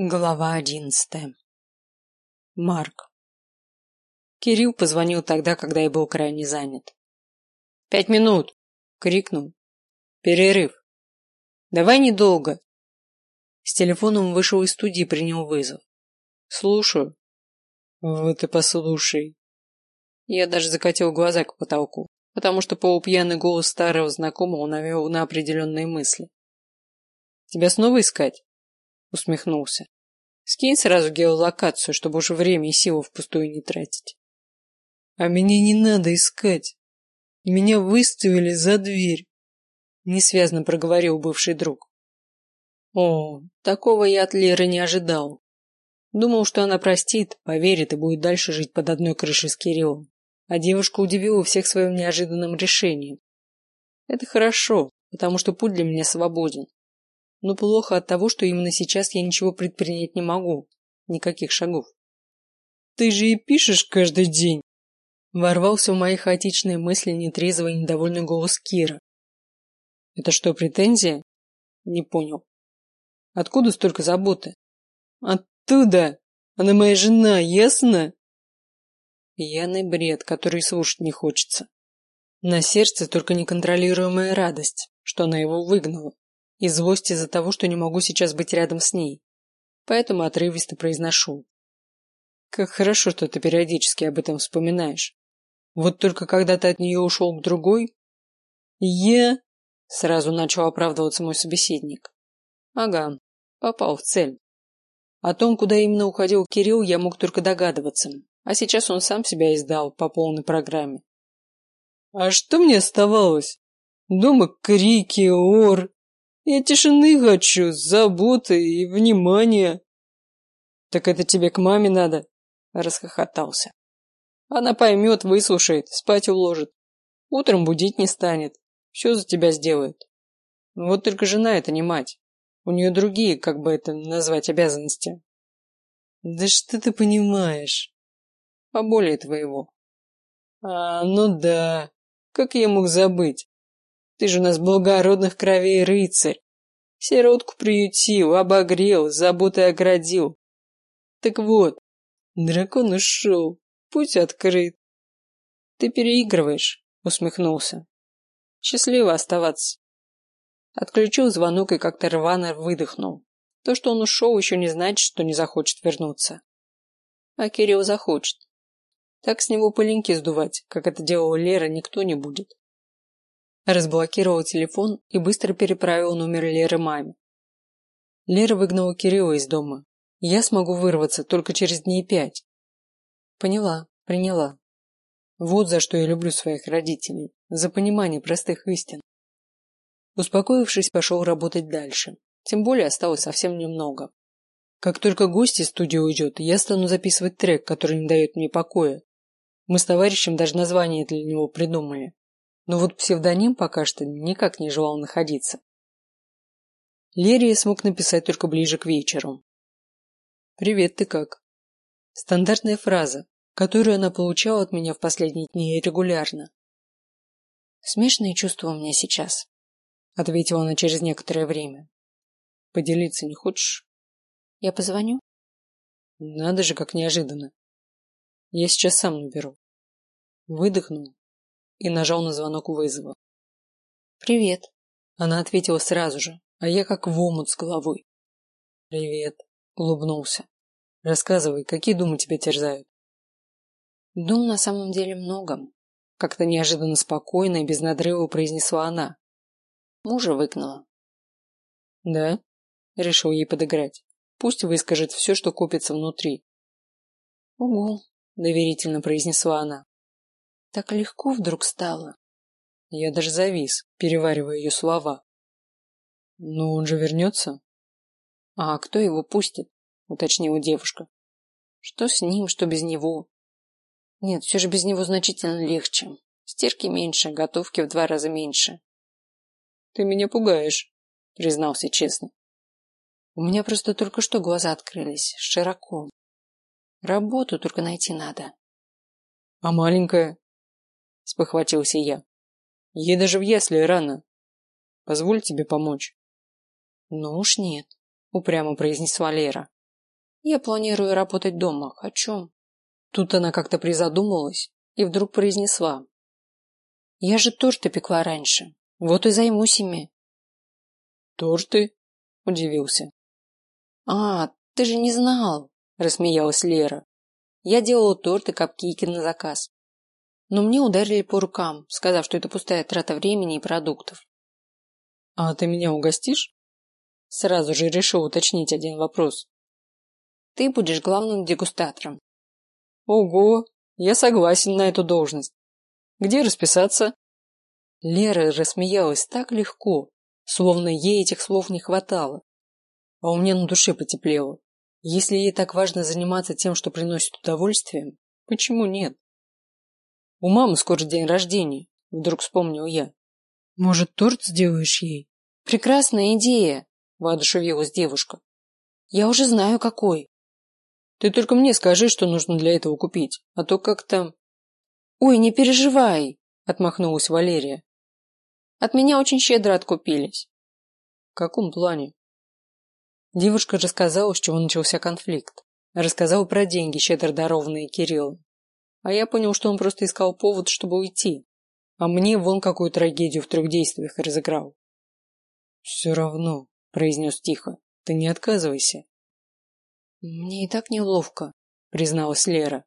Глава одиннадцатая. Марк. Кирилл позвонил тогда, когда я был крайне занят. «Пять минут!» — крикнул. «Перерыв!» «Давай недолго!» С телефоном вышел из студии и принял вызов. «Слушаю». «Вот и послушай». Я даже закатил глаза к потолку, потому что полупьяный голос старого знакомого навел на определенные мысли. «Тебя снова искать?» Усмехнулся. Скинь сразу геолокацию, чтобы уже время и силу впустую не тратить. А меня не надо искать. Меня выставили за дверь. Несвязно проговорил бывший друг. О, такого я от Леры не ожидал. Думал, что она простит, поверит и будет дальше жить под одной крышей с Кириллом. А девушка удивила всех своим неожиданным решением. Это хорошо, потому что путь для меня свободен но плохо от того, что именно сейчас я ничего предпринять не могу. Никаких шагов. Ты же и пишешь каждый день. Ворвался в мои хаотичные мысли нетрезвый и недовольный голос Кира. Это что, претензия? Не понял. Откуда столько заботы? Оттуда! Она моя жена, ясно? Пьяный бред, который слушать не хочется. На сердце только неконтролируемая радость, что она его выгнала и злость из-за того, что не могу сейчас быть рядом с ней. Поэтому отрывисто произношу. Как хорошо, что ты периодически об этом вспоминаешь. Вот только когда ты от нее ушел к другой... Я... Сразу начал оправдываться мой собеседник. Ага, попал в цель. О том, куда именно уходил Кирилл, я мог только догадываться, а сейчас он сам себя издал по полной программе. А что мне оставалось? Дома крики, ор, я тишины хочу, заботы и внимания. Так это тебе к маме надо? Расхохотался. Она поймет, выслушает, спать уложит. Утром будить не станет. Все за тебя сделает. Вот только жена это не мать. У нее другие, как бы это назвать, обязанности. Да что ты понимаешь? Поболее твоего. А, ну да. Как я мог забыть? Ты же у нас благородных кровей рыцарь. Сиротку приютил, обогрел, заботой оградил. Так вот, дракон ушел, путь открыт. Ты переигрываешь, усмехнулся. Счастливо оставаться. Отключил звонок и как-то рвано выдохнул. То, что он ушел, еще не значит, что не захочет вернуться. А Кирилл захочет. Так с него пылинки сдувать, как это делала Лера, никто не будет. Разблокировал телефон и быстро переправил номер Леры маме. Лера выгнала Кирилла из дома. Я смогу вырваться только через дней пять. Поняла, приняла. Вот за что я люблю своих родителей. За понимание простых истин. Успокоившись, пошел работать дальше. Тем более осталось совсем немного. Как только гость из студии уйдет, я стану записывать трек, который не дает мне покоя. Мы с товарищем даже название для него придумали но вот псевдоним пока что никак не желал находиться. Лерия смог написать только ближе к вечеру. «Привет, ты как?» Стандартная фраза, которую она получала от меня в последние дни регулярно. «Смешные чувства у меня сейчас», — ответила она через некоторое время. «Поделиться не хочешь?» «Я позвоню?» «Надо же, как неожиданно. Я сейчас сам наберу». Выдохнул и нажал на звонок вызова. «Привет», — она ответила сразу же, а я как в омут с головой. «Привет», — улыбнулся. «Рассказывай, какие думы тебя терзают?» «Дум на самом деле много», — как-то неожиданно спокойно и без надрыва произнесла она. Мужа выгнала. «Да?» — решил ей подыграть. «Пусть выскажет все, что купится внутри». «Угу», — доверительно произнесла она. Так легко вдруг стало. Я даже завис, переваривая ее слова. Но он же вернется? А кто его пустит? Уточнила девушка. Что с ним, что без него? Нет, все же без него значительно легче. Стирки меньше, готовки в два раза меньше. Ты меня пугаешь, признался честно. У меня просто только что глаза открылись, широко. Работу только найти надо. А маленькая? Спохватился я. Ей даже в ясли рано. Позволь тебе помочь. Ну уж нет, упрямо произнесла Лера. Я планирую работать дома. Хочу. Тут она как-то призадумалась и вдруг произнесла. Я же торты пекла раньше. Вот и займусь ими. Торты? Удивился. А, ты же не знал, рассмеялась Лера. Я делала торты, капкейки на заказ. Но мне ударили по рукам, сказав, что это пустая трата времени и продуктов. А ты меня угостишь? Сразу же решил уточнить один вопрос. Ты будешь главным дегустатором. Ого, я согласен на эту должность. Где расписаться? Лера рассмеялась так легко, словно ей этих слов не хватало. А у меня на душе потеплело. Если ей так важно заниматься тем, что приносит удовольствие, почему нет? У мамы скоро день рождения, вдруг вспомнил я. Может, торт сделаешь ей? Прекрасная идея, воодушевилась девушка. Я уже знаю какой. Ты только мне скажи, что нужно для этого купить, а то как-то. Ой, не переживай, отмахнулась Валерия. От меня очень щедро откупились. В каком плане? Девушка рассказала, с чего начался конфликт. Рассказала про деньги, щедро дарованные Кириллом. А я понял, что он просто искал повод, чтобы уйти. А мне вон какую трагедию в трех действиях разыграл. Все равно, произнес тихо, ты не отказывайся. Мне и так неловко, призналась Лера.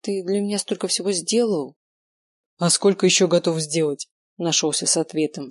Ты для меня столько всего сделал. А сколько еще готов сделать? Нашелся с ответом.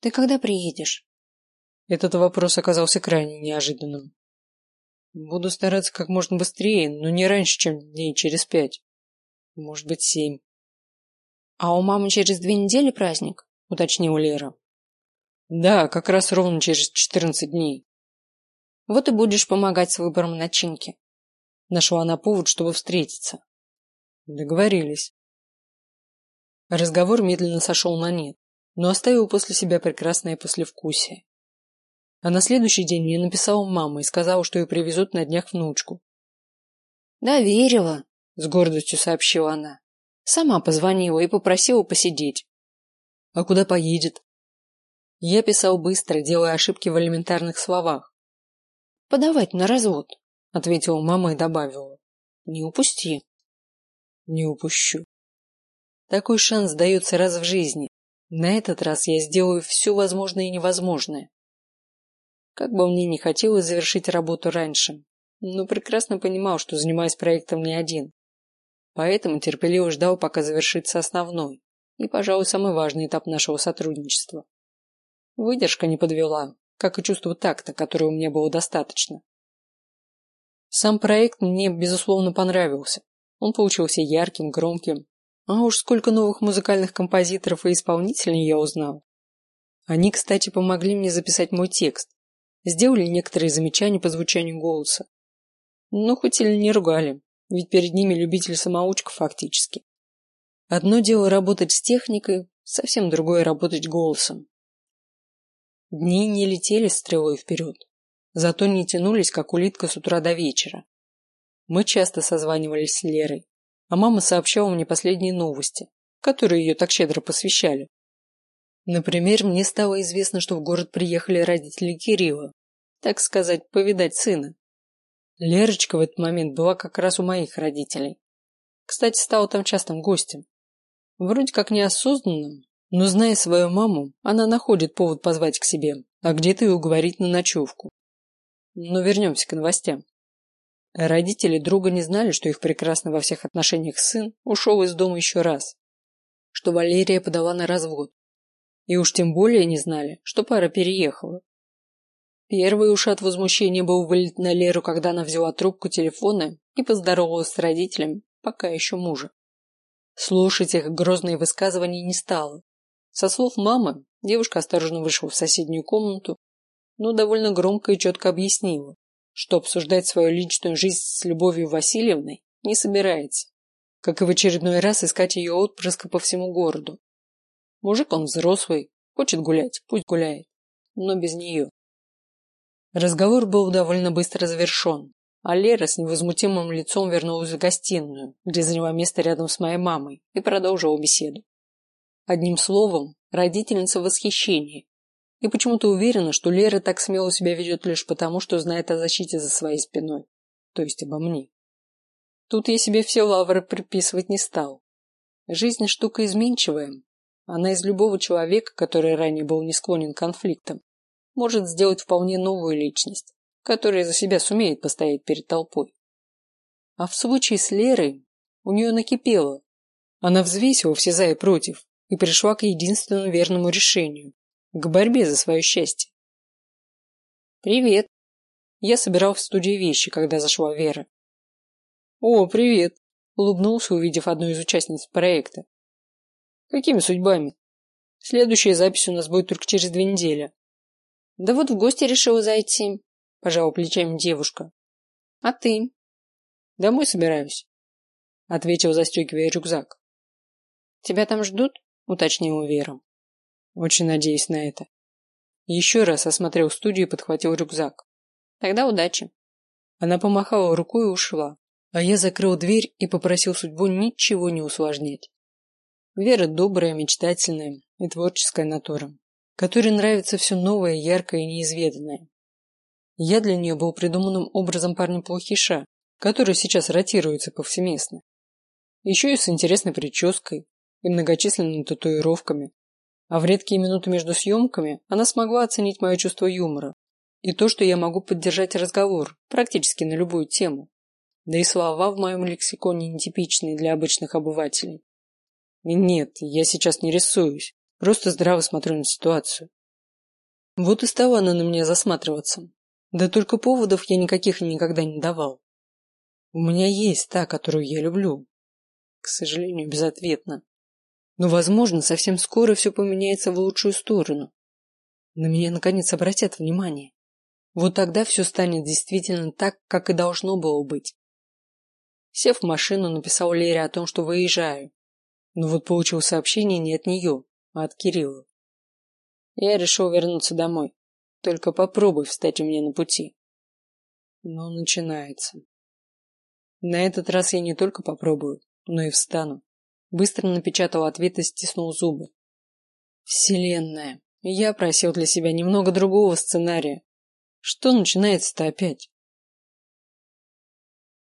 Ты когда приедешь? Этот вопрос оказался крайне неожиданным. Буду стараться как можно быстрее, но не раньше, чем дней через пять. Может быть, семь. А у мамы через две недели праздник? Уточнила Лера. Да, как раз ровно через четырнадцать дней. Вот и будешь помогать с выбором начинки. Нашла она повод, чтобы встретиться. Договорились. Разговор медленно сошел на нет, но оставил после себя прекрасное послевкусие. А на следующий день мне написала мама и сказала, что ее привезут на днях внучку. Доверила, с гордостью сообщила она. Сама позвонила и попросила посидеть. А куда поедет? Я писал быстро, делая ошибки в элементарных словах. Подавать на развод, ответила мама и добавила. Не упусти. Не упущу. Такой шанс дается раз в жизни. На этот раз я сделаю все возможное и невозможное. Как бы мне не хотелось завершить работу раньше, но прекрасно понимал, что занимаюсь проектом не один. Поэтому терпеливо ждал, пока завершится основной и, пожалуй, самый важный этап нашего сотрудничества. Выдержка не подвела, как и чувство такта, которого мне было достаточно. Сам проект мне, безусловно, понравился. Он получился ярким, громким. А уж сколько новых музыкальных композиторов и исполнителей я узнал. Они, кстати, помогли мне записать мой текст. Сделали некоторые замечания по звучанию голоса. Но хоть или не ругали, ведь перед ними любитель самоучка фактически. Одно дело работать с техникой, совсем другое работать голосом. Дни не летели стрелой вперед, зато не тянулись, как улитка с утра до вечера. Мы часто созванивались с Лерой, а мама сообщала мне последние новости, которые ее так щедро посвящали. Например, мне стало известно, что в город приехали родители Кирилла, так сказать, повидать сына. Лерочка в этот момент была как раз у моих родителей. Кстати, стала там частым гостем. Вроде как неосознанным, но, зная свою маму, она находит повод позвать к себе, а где-то и уговорить на ночевку. Но вернемся к новостям. Родители друга не знали, что их прекрасно во всех отношениях сын ушел из дома еще раз, что Валерия подала на развод. И уж тем более не знали, что пара переехала. Первый уж от возмущения был вылет на Леру, когда она взяла трубку телефона и поздоровалась с родителями, пока еще мужа. Слушать их грозные высказывания не стало, со слов мамы, девушка осторожно вышла в соседнюю комнату, но довольно громко и четко объяснила, что обсуждать свою личную жизнь с Любовью Васильевной не собирается, как и в очередной раз искать ее отпрыска по всему городу. Мужик он взрослый, хочет гулять, пусть гуляет, но без нее. Разговор был довольно быстро завершен, а Лера с невозмутимым лицом вернулась в гостиную, где заняла место рядом с моей мамой, и продолжила беседу. Одним словом, родительница в восхищении. И почему-то уверена, что Лера так смело себя ведет лишь потому, что знает о защите за своей спиной. то есть обо мне. Тут я себе все лавры приписывать не стал. Жизнь штука изменчивая. Она из любого человека, который ранее был не склонен к конфликтам, может сделать вполне новую личность, которая за себя сумеет постоять перед толпой. А в случае с Лерой у нее накипело. Она взвесила все за и против и пришла к единственному верному решению – к борьбе за свое счастье. «Привет!» Я собирал в студии вещи, когда зашла Вера. «О, привет!» – улыбнулся, увидев одну из участниц проекта. «Какими судьбами? Следующая запись у нас будет только через две недели». «Да вот в гости решила зайти», – пожала плечами девушка. «А ты?» «Домой собираюсь», – ответил, застегивая рюкзак. «Тебя там ждут?» – уточнила Вера. «Очень надеюсь на это». Еще раз осмотрел студию и подхватил рюкзак. «Тогда удачи». Она помахала рукой и ушла. А я закрыл дверь и попросил судьбу ничего не усложнять. Вера добрая, мечтательная и творческая натура, которой нравится все новое, яркое и неизведанное. Я для нее был придуманным образом парня-плохиша, который сейчас ротируется повсеместно. Еще и с интересной прической и многочисленными татуировками. А в редкие минуты между съемками она смогла оценить мое чувство юмора и то, что я могу поддержать разговор практически на любую тему. Да и слова в моем лексиконе нетипичные для обычных обывателей. Нет, я сейчас не рисуюсь, просто здраво смотрю на ситуацию. Вот и стала она на меня засматриваться. Да только поводов я никаких никогда не давал. У меня есть та, которую я люблю. К сожалению, безответно. Но, возможно, совсем скоро все поменяется в лучшую сторону. На меня наконец обратят внимание. Вот тогда все станет действительно так, как и должно было быть. Сев в машину, написал Лере о том, что выезжаю. Но вот получил сообщение не от нее, от Кирилла. Я решил вернуться домой. Только попробуй встать у меня на пути. Но начинается. На этот раз я не только попробую, но и встану. Быстро напечатал ответ и стиснул зубы. Вселенная. Я просил для себя немного другого сценария. Что начинается-то опять?